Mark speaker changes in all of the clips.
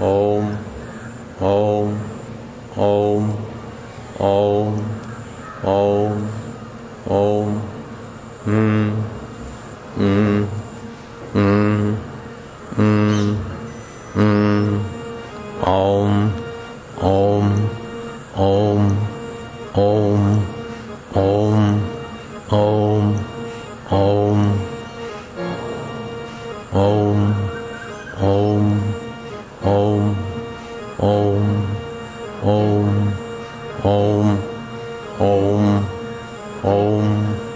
Speaker 1: Om, Om, Om, Om, Om, Om, Mmm, Mmm, Mmm, Mmm, Mmm, Om, Om, Om, Om, Om, Om, Om, Om. ॐ ॐ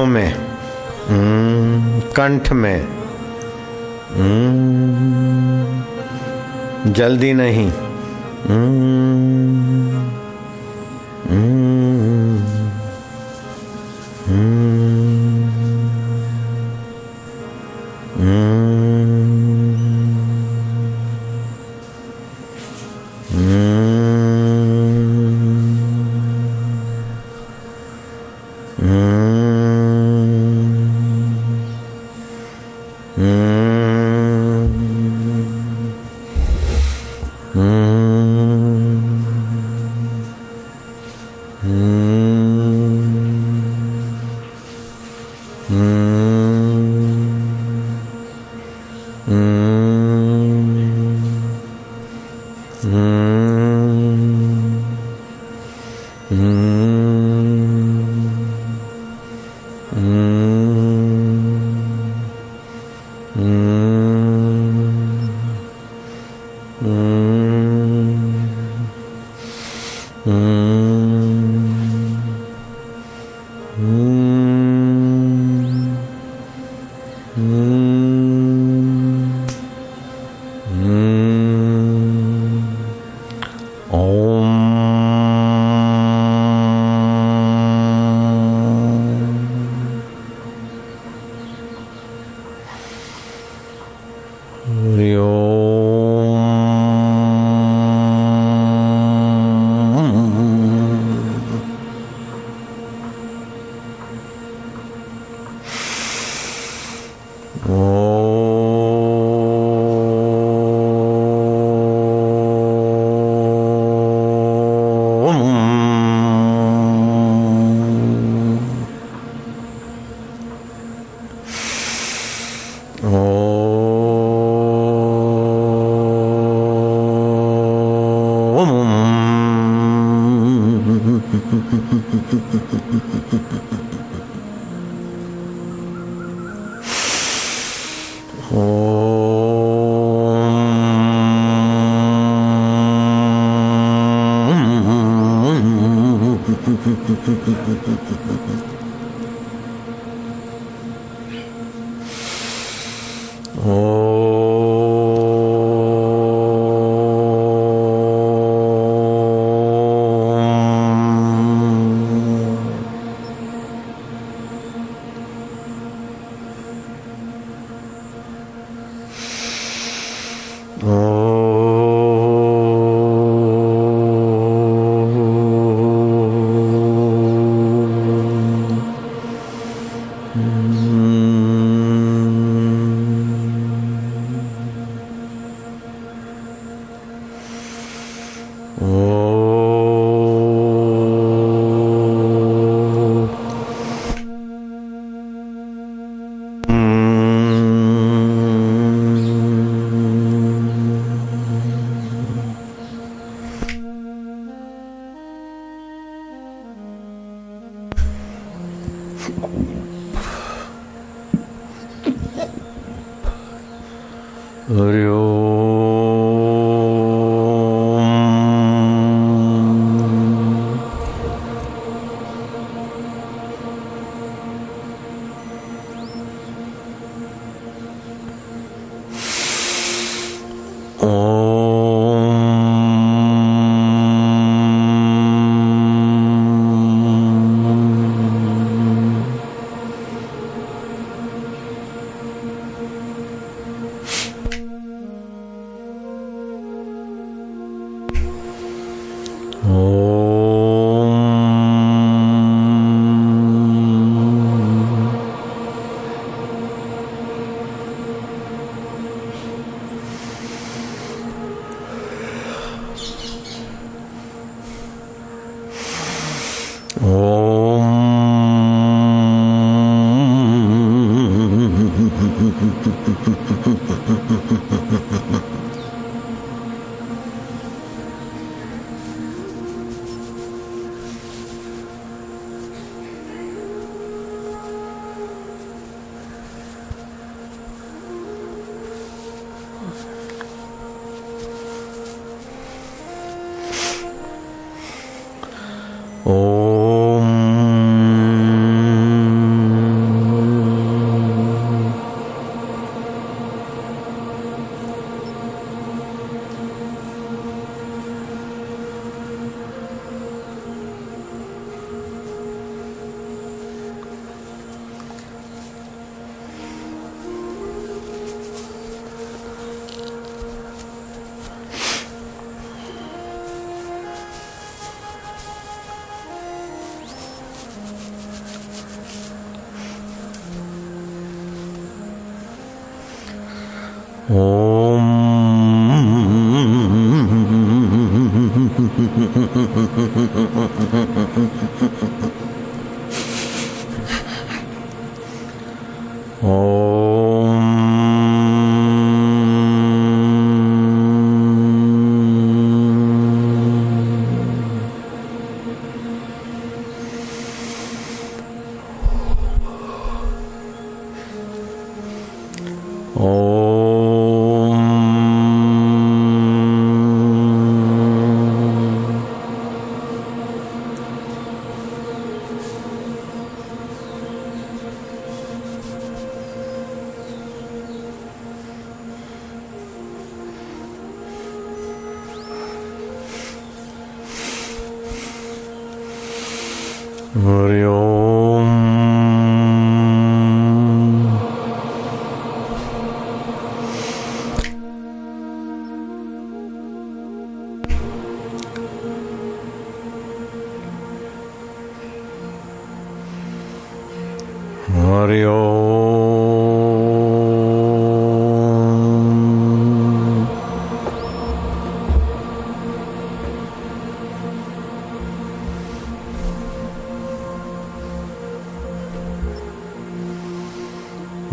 Speaker 1: बाहों में हम्म, कंठ में हम्म, जल्दी नहीं Mm-hmm. Mm. 嗯。Oh. 無料 ஓம் Oh. Mario.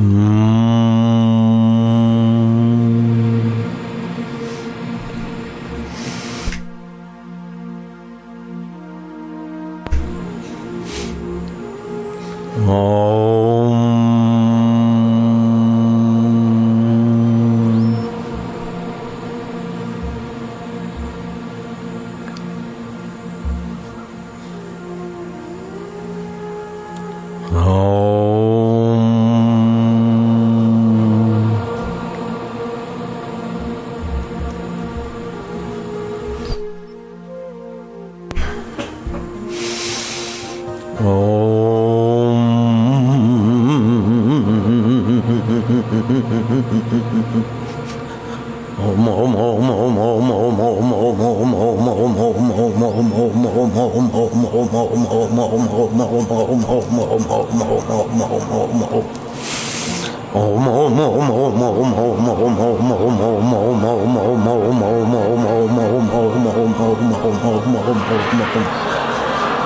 Speaker 1: Oh. Oh